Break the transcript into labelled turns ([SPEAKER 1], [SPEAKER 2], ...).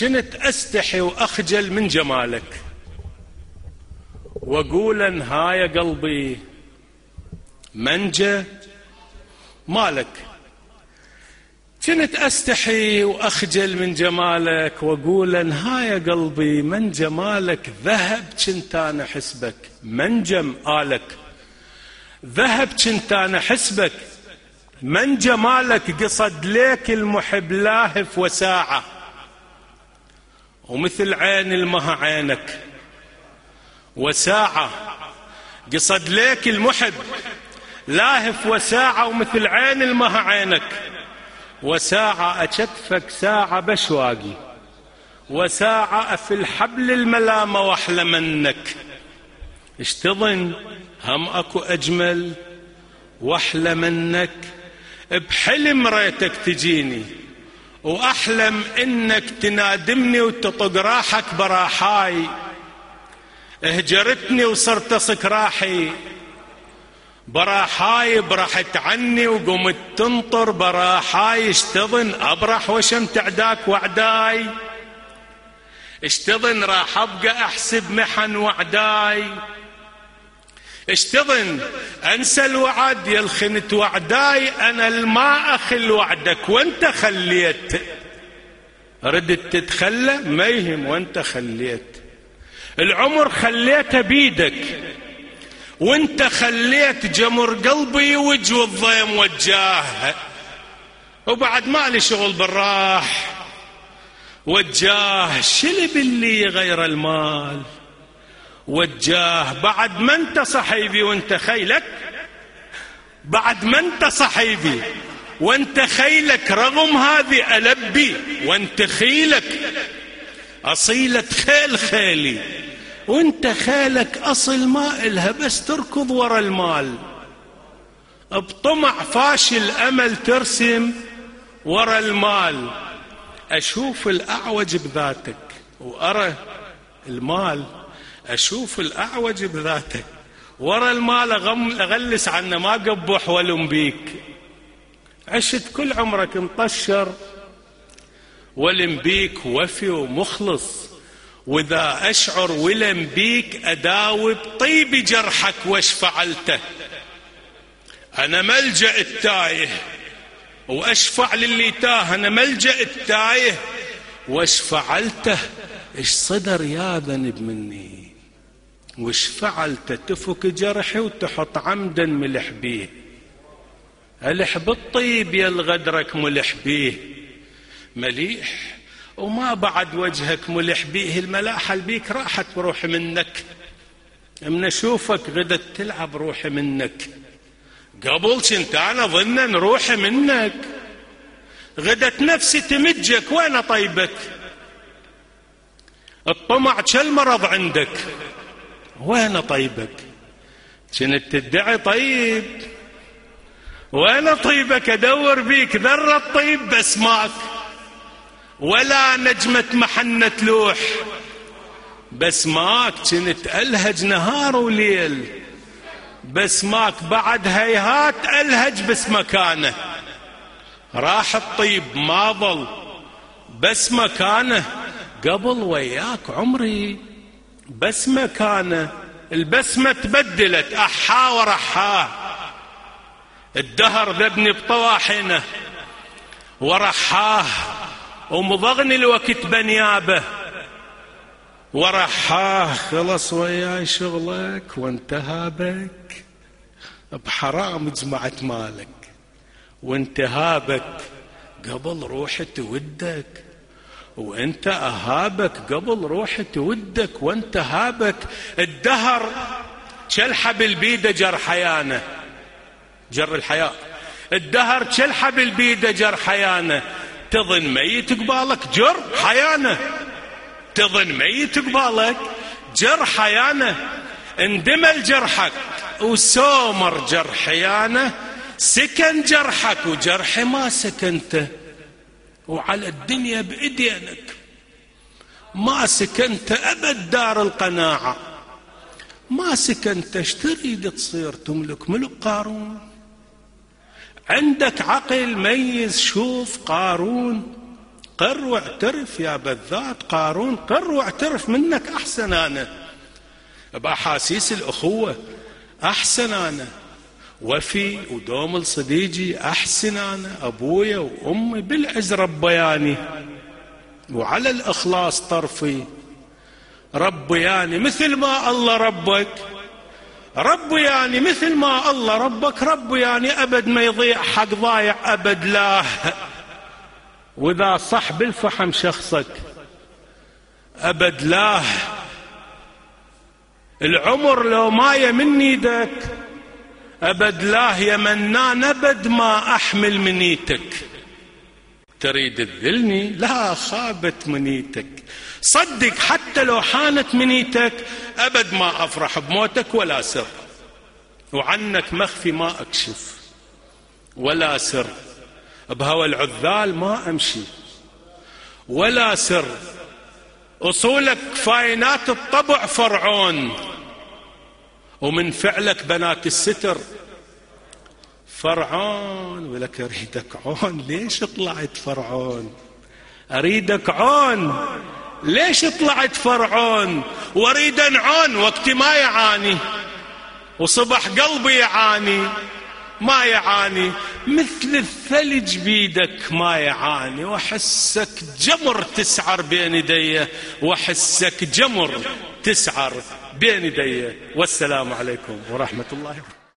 [SPEAKER 1] كنت أستحي وأخجل من جمالك. وأقول هاي قلبي منجة مالك. كنت أستحي وأخجل من جمالك وأقول هاي قلبي من جمالك ذهب كنت أنا حسبك منجم آلك ذهب كنت أنا حسبك من جمالك قصد ليك المحب لاهف وساعة. ومثل عين المها عينك. وساعة قصد ليك المحب. لاهف وساعة ومثل عين المها عينك. وساعة أشتفك ساعة بشواقي. وساعة في الحبل الملامة وأحلى منك. اشتظن هم أكو أجمل وأحلى منك. بحلم ريتك تجيني. وأحلم إنك تنادمني وتطق راحك براحاي. اهجرتني وصرت سكراحي. براحاي برحت عني وقمت تنطر براحاي. اشتظن أبرح وشم تعداك وعداي. اشتظن راح أبقى أحسب محن وعداي. اشتظن أنسى الوعد يا الخنت وعداي أنا الما اخل وعدك وأنت خليت. ردت تتخلى ما يهم وأنت خليت. العمر خليته بيدك وأنت خليت جمر قلبي وجه الضيم وجاه. وبعد ما لي شغل بالراح وجاه. شلب اللي غير المال؟ وجاه بعد ما انت صحيبي وانت خيلك بعد ما انت صحيبي وانت خيلك رغم هذه ألبي وانت خيلك أصيلة خيل خيلي. وانت خيلك أصل ما إلها بس تركض ورا المال. بطمع فاشل أمل ترسم ورا المال. أشوف الأعوج بذاتك وأرى المال. أشوف الأعوج بذاتك. ورا المال أغلس عنه ما قبح ولم بيك. عشت كل عمرك مطشر. ولم بيك وفي ومخلص. وإذا أشعر ولم بيك أداوب طيب جرحك واش فعلته. أنا ملجأ التايه. وأشفع للي تاه أنا ملجأ التايه. واش فعلته؟ إيش صدر يا ذنب مني؟ وش فعلت تفك جرحي وتحط عمدا ملح بيه؟ ألح بالطيب يا الغدرك ملح بيه. مليح وما بعد وجهك ملح بيه. الملاحة بيك راحت بروح منك. من اشوفك غدت تلعب روحي منك. قبل كنت أنا ظنا روحي منك. غدت نفسي تمجك وأنا طيبك. الطمع كالمرض عندك. وين طيبك؟ كنت تدعي طيب؟ وين طيبك؟ أدور بيك ذرة طيب بس ماك ولا نجمة محنة لوح. بس ماك كنت ألهج نهار وليل. بس ماك بعد هيهات ألهج بس مكانه راح الطيب ما ظل بس مكانه قبل وياك عمري. بسمة كان البسمة تبدلت أحا ورحاه الدهر ذبني بطواحنه ورحاه ومضغني الوقت بنيابه ورحاه خلص وياي شغلك وانتهى بك. بحرام جمعت مالك وانتهابك قبل روحي تودك. وانت اهابك قبل روحي تودك وانت هابك الدهر شلحب البيده جر حيانه. جر الحياة. الدهر شلحب البيده جر حيانه. تظن ميت قبالك جر حيانه. تظن ميت قبالك جر حيانه. اندمل جرحك وسومر جر حيانه. سكن جرحك وجرحي ما سكنته. وعلى الدنيا بإيدينك ما سكنت أبد دار القناعة. ما سكنت إيش تريد تصير؟ تملك ملك قارون. عندك عقل ميز شوف قارون. قر واعترف يا بذات قارون قر واعترف منك أحسن أنا. بأحاسيس الأخوة أحسن أنا. وفي ودوم الصديجي أحسن أنا أبويا وأمي بالعز ربياني وعلى الإخلاص طرفي ربياني مثل ما الله ربك. ربياني مثل ما الله ربك ربياني أبد ما يضيع حق ضايع أبد لا. وإذا صح بالفحم شخصك أبد لا. العمر لو ماي من إيدك أبد لا يا منان أبد ما أحمل منيتك. تريد تذلني لا خابت منيتك. صدق حتى لو حانت منيتك أبد ما أفرح بموتك ولا سر. وعنك مخفي ما أكشف ولا سر. بهوى العذال ما أمشي ولا سر. أصولك فاينات الطبع فرعون. ومن فعلك بنات الستر. فرعون ولك أريدك عون. ليش طلعت فرعون؟ أريدك عون. ليش طلعت فرعون؟ وأريد انعون وقت ما يعاني. وصبح قلبي يعاني ما يعاني. مثل الثلج بيدك ما يعاني. وأحسك جمر تسعر بين يدي وأحسك جمر تسعر بين يدي والسلام عليكم ورحمة الله. وبركاته